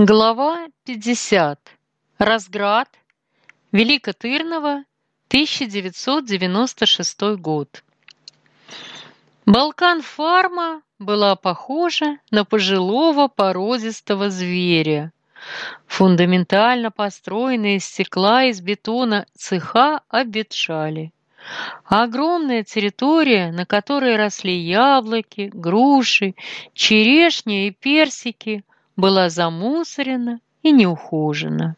Глава 50. Разград. Великотырново, 1996 год. Балкан-фарма была похожа на пожилого породистого зверя. Фундаментально построенные стекла из бетона цеха обветшали. огромная территория, на которой росли яблоки, груши, черешни и персики, была замусорена и неухожена.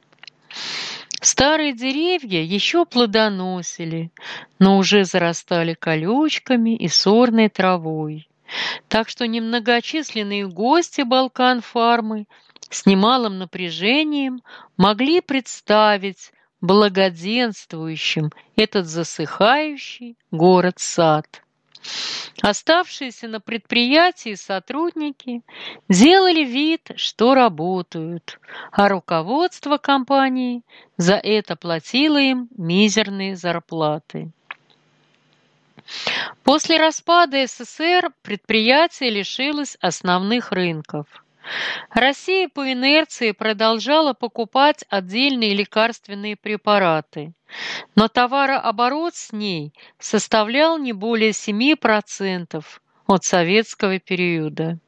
Старые деревья еще плодоносили, но уже зарастали колючками и сорной травой. Так что немногочисленные гости Балкан-фармы с немалым напряжением могли представить благоденствующим этот засыхающий город-сад. Оставшиеся на предприятии сотрудники делали вид, что работают, а руководство компании за это платило им мизерные зарплаты. После распада СССР предприятие лишилось основных рынков. Россия по инерции продолжала покупать отдельные лекарственные препараты, но товарооборот с ней составлял не более 7% от советского периода.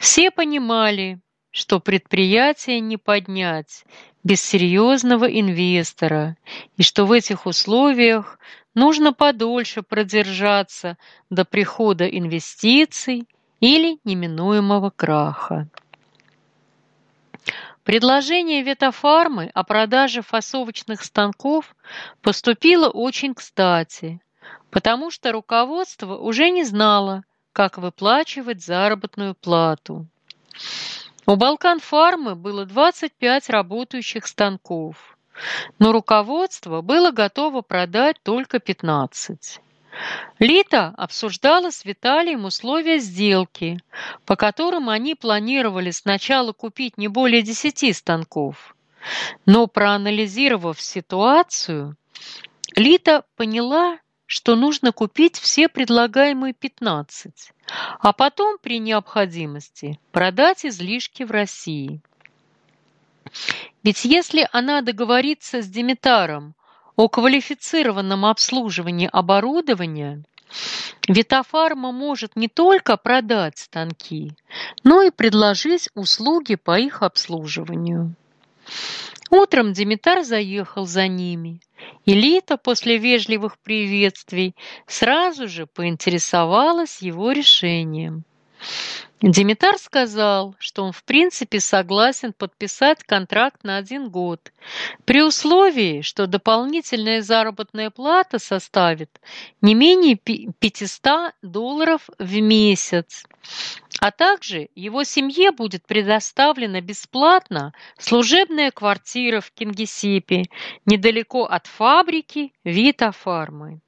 Все понимали, что предприятие не поднять без серьезного инвестора и что в этих условиях нужно подольше продержаться до прихода инвестиций или неминуемого краха. Предложение Ветофармы о продаже фасовочных станков поступило очень кстати, потому что руководство уже не знало, как выплачивать заработную плату. У Балкан-фармы было 25 работающих станков, но руководство было готово продать только 15. Лита обсуждала с Виталием условия сделки, по которым они планировали сначала купить не более десяти станков. Но проанализировав ситуацию, Лита поняла, что нужно купить все предлагаемые 15, а потом при необходимости продать излишки в России. Ведь если она договорится с Димитаром о квалифицированном обслуживании оборудования, Витофарма может не только продать станки, но и предложить услуги по их обслуживанию. Утром Димитар заехал за ними, и Лита после вежливых приветствий сразу же поинтересовалась его решением. Димитар сказал, что он в принципе согласен подписать контракт на один год, при условии, что дополнительная заработная плата составит не менее 500 долларов в месяц, а также его семье будет предоставлена бесплатно служебная квартира в Кингисеппе, недалеко от фабрики Вита Фармы.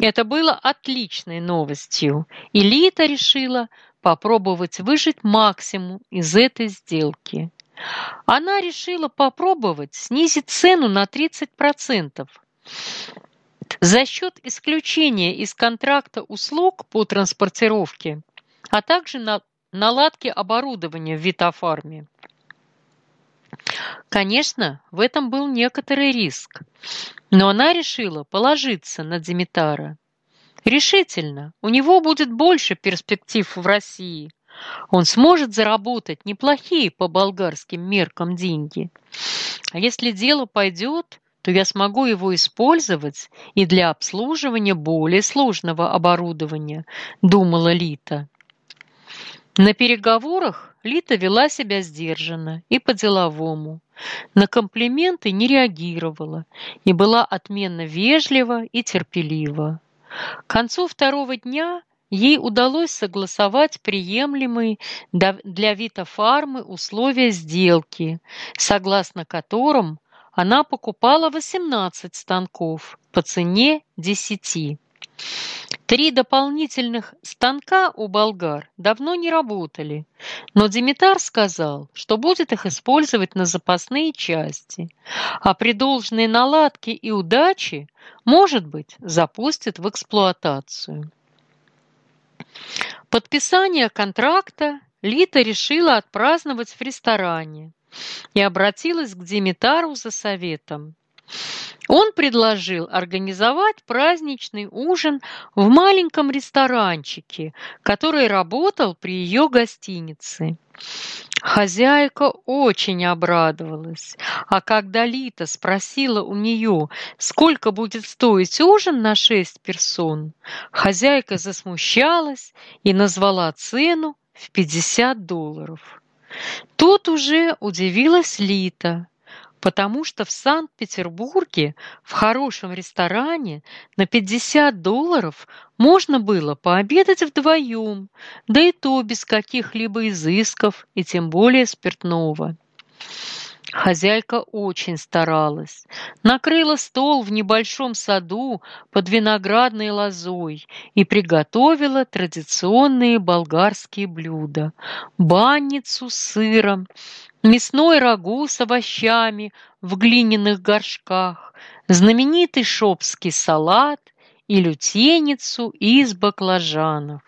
Это было отличной новостью, и Лита решила попробовать выжить максимум из этой сделки. Она решила попробовать снизить цену на 30% за счет исключения из контракта услуг по транспортировке, а также на наладки оборудования в Витофарме. Конечно, в этом был некоторый риск, но она решила положиться на Димитара. Решительно, у него будет больше перспектив в России. Он сможет заработать неплохие по болгарским меркам деньги. А если дело пойдет, то я смогу его использовать и для обслуживания более сложного оборудования, думала Лита. На переговорах Лита вела себя сдержанно и по-деловому. На комплименты не реагировала и была отменно вежлива и терпелива. К концу второго дня ей удалось согласовать приемлемые для Вита Фармы условия сделки, согласно которым она покупала 18 станков по цене 10. Три дополнительных станка у болгар давно не работали, но Димитар сказал, что будет их использовать на запасные части, а при должной наладке и удаче, может быть, запустит в эксплуатацию. Подписание контракта Лита решила отпраздновать в ресторане и обратилась к Димитару за советом. Он предложил организовать праздничный ужин в маленьком ресторанчике, который работал при ее гостинице. Хозяйка очень обрадовалась, а когда Лита спросила у нее, сколько будет стоить ужин на шесть персон, хозяйка засмущалась и назвала цену в 50 долларов. Тут уже удивилась Лита, потому что в Санкт-Петербурге в хорошем ресторане на 50 долларов можно было пообедать вдвоем, да и то без каких-либо изысков и тем более спиртного. Хозяйка очень старалась. Накрыла стол в небольшом саду под виноградной лозой и приготовила традиционные болгарские блюда. Банницу с сыром, мясной рагу с овощами в глиняных горшках, знаменитый шопский салат и лютеницу из баклажанов.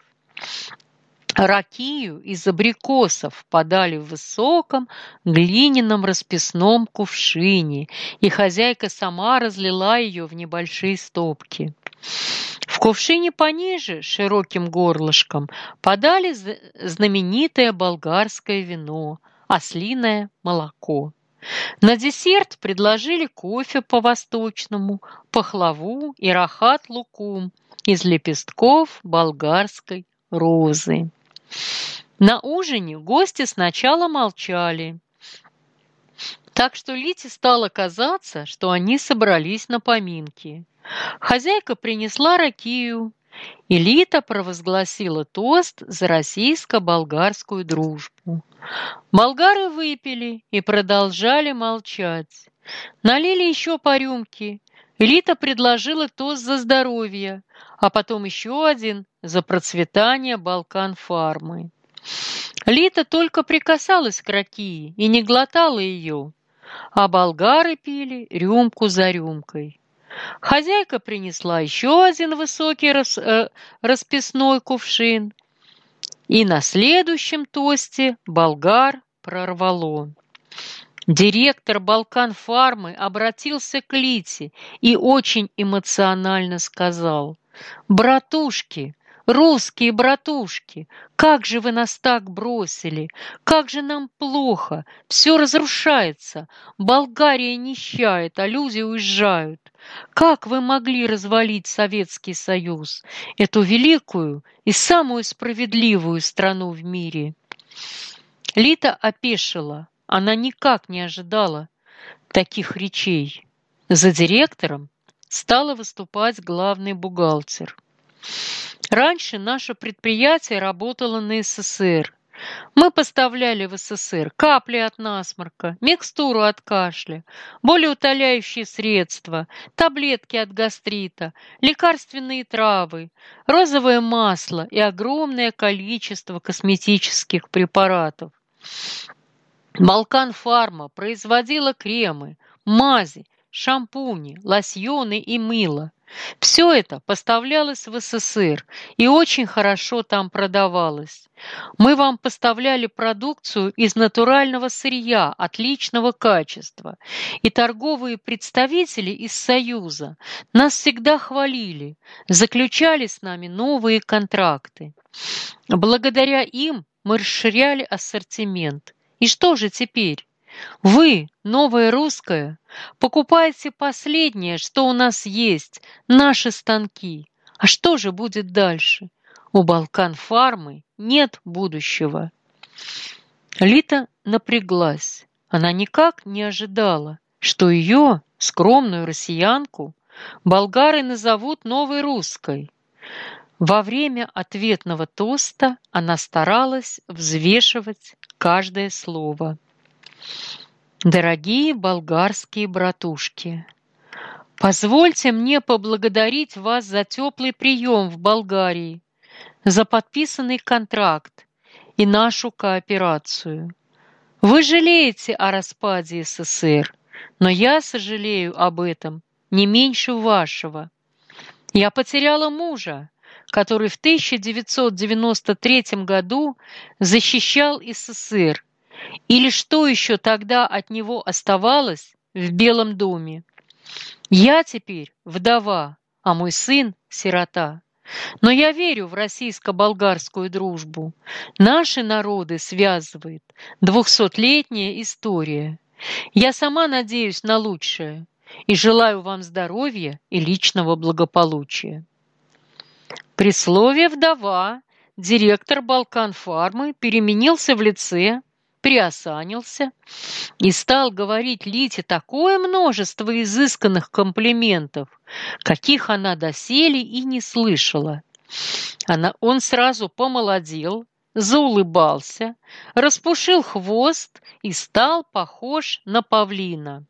Ракию из абрикосов подали в высоком глиняном расписном кувшине, и хозяйка сама разлила ее в небольшие стопки. В кувшине пониже, широким горлышком, подали знаменитое болгарское вино – ослиное молоко. На десерт предложили кофе по-восточному, пахлаву и рахат-лукум из лепестков болгарской розы. На ужине гости сначала молчали, так что Лите стало казаться, что они собрались на поминки. Хозяйка принесла ракию, Элита провозгласила тост за российско-болгарскую дружбу. Болгары выпили и продолжали молчать. Налили еще по рюмке. Элита предложила тост за здоровье, а потом еще один за процветание Балкан-фармы. Лита только прикасалась к ракии и не глотала ее, а болгары пили рюмку за рюмкой. Хозяйка принесла еще один высокий рас, э, расписной кувшин, и на следующем тосте болгар прорвало. Директор Балкан-фармы обратился к Лите и очень эмоционально сказал, «Братушки, Русские братушки, как же вы нас так бросили? Как же нам плохо? Все разрушается. Болгария нищает, а люди уезжают. Как вы могли развалить Советский Союз, эту великую и самую справедливую страну в мире? Лита опешила. Она никак не ожидала таких речей. За директором стала выступать главный бухгалтер. Раньше наше предприятие работало на СССР. Мы поставляли в СССР капли от насморка, микстуру от кашля, болеутоляющие средства, таблетки от гастрита, лекарственные травы, розовое масло и огромное количество косметических препаратов. Балкан Фарма производила кремы, мази, шампуни, лосьоны и мыло. Все это поставлялось в СССР и очень хорошо там продавалось. Мы вам поставляли продукцию из натурального сырья отличного качества, и торговые представители из Союза нас всегда хвалили, заключали с нами новые контракты. Благодаря им мы расширяли ассортимент. И что же теперь? Вы, новое русское, покупаете последнее, что у нас есть, наши станки. А что же будет дальше? У Балкан-фармы нет будущего. Лита напряглась. Она никак не ожидала, что ее, скромную россиянку, болгары назовут новой русской. Во время ответного тоста она старалась взвешивать каждое слово. Дорогие болгарские братушки, позвольте мне поблагодарить вас за теплый прием в Болгарии, за подписанный контракт и нашу кооперацию. Вы жалеете о распаде СССР, но я сожалею об этом не меньше вашего. Я потеряла мужа, который в 1993 году защищал СССР, или что еще тогда от него оставалось в Белом доме. Я теперь вдова, а мой сын – сирота. Но я верю в российско-болгарскую дружбу. Наши народы связывает двухсотлетняя история. Я сама надеюсь на лучшее и желаю вам здоровья и личного благополучия. При слове «вдова» директор Балкан-фармы переменился в лице, приосанился и стал говорить Лите такое множество изысканных комплиментов, каких она доселе и не слышала. Она, он сразу помолодел, заулыбался, распушил хвост и стал похож на павлина.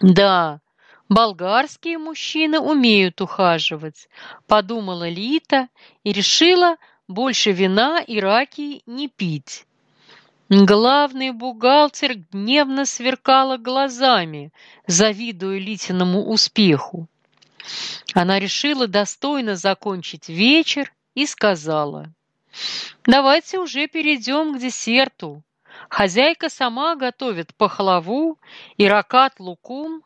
Да, болгарские мужчины умеют ухаживать, подумала Лита и решила больше вина и раки не пить. Главный бухгалтер гневно сверкала глазами, завидуя Литиному успеху. Она решила достойно закончить вечер и сказала, «Давайте уже перейдем к десерту. Хозяйка сама готовит пахлаву и ракат лукум,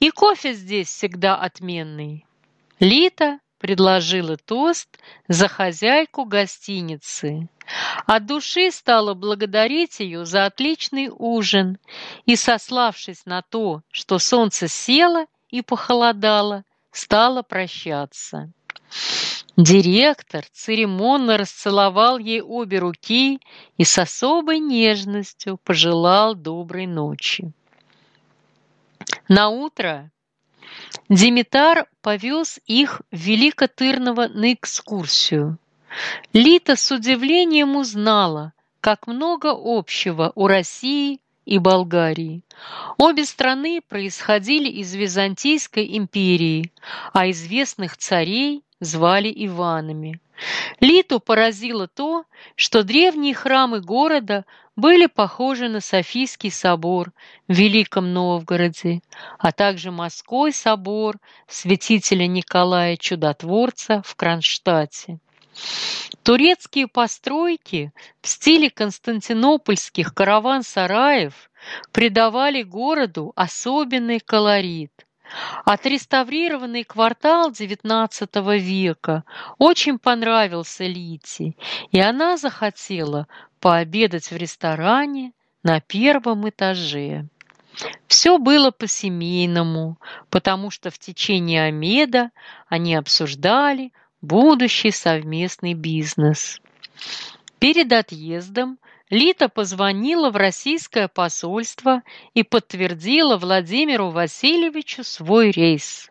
и кофе здесь всегда отменный». Лита предложила тост за хозяйку гостиницы. От души стала благодарить ее за отличный ужин и, сославшись на то, что солнце село и похолодало, стала прощаться. Директор церемонно расцеловал ей обе руки и с особой нежностью пожелал доброй ночи. На утро Димитар повез их в Великотырново на экскурсию. Лита с удивлением узнала, как много общего у России и Болгарии. Обе страны происходили из Византийской империи, а известных царей звали Иванами. Литу поразило то, что древние храмы города были похожи на Софийский собор в Великом Новгороде, а также Морской собор святителя Николая Чудотворца в Кронштадте. Турецкие постройки в стиле константинопольских караван-сараев придавали городу особенный колорит. Отреставрированный квартал XIX века очень понравился Лите, и она захотела пообедать в ресторане на первом этаже. Все было по-семейному, потому что в течение обеда они обсуждали будущий совместный бизнес. Перед отъездом Лита позвонила в российское посольство и подтвердила Владимиру Васильевичу свой рейс.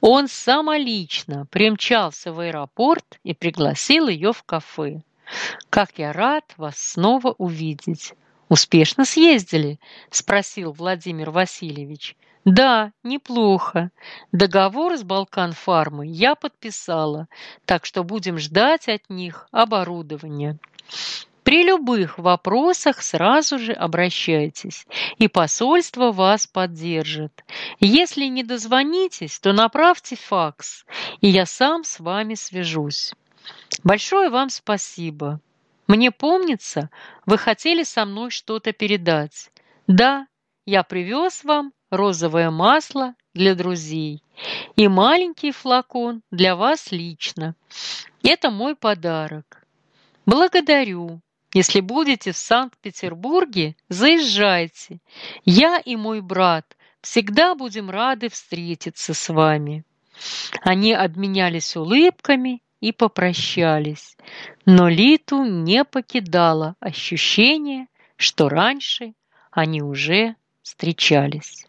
Он самолично примчался в аэропорт и пригласил ее в кафе. «Как я рад вас снова увидеть!» «Успешно съездили?» – спросил Владимир Васильевич. Да, неплохо. Договор с Балкан Фармой я подписала, так что будем ждать от них оборудования. При любых вопросах сразу же обращайтесь, и посольство вас поддержит. Если не дозвонитесь, то направьте факс, и я сам с вами свяжусь. Большое вам спасибо. Мне помнится, вы хотели со мной что-то передать. Да, я привез вам розовое масло для друзей и маленький флакон для вас лично. Это мой подарок. Благодарю. Если будете в Санкт-Петербурге, заезжайте. Я и мой брат всегда будем рады встретиться с вами. Они обменялись улыбками и попрощались. Но Литу не покидало ощущение, что раньше они уже встречались.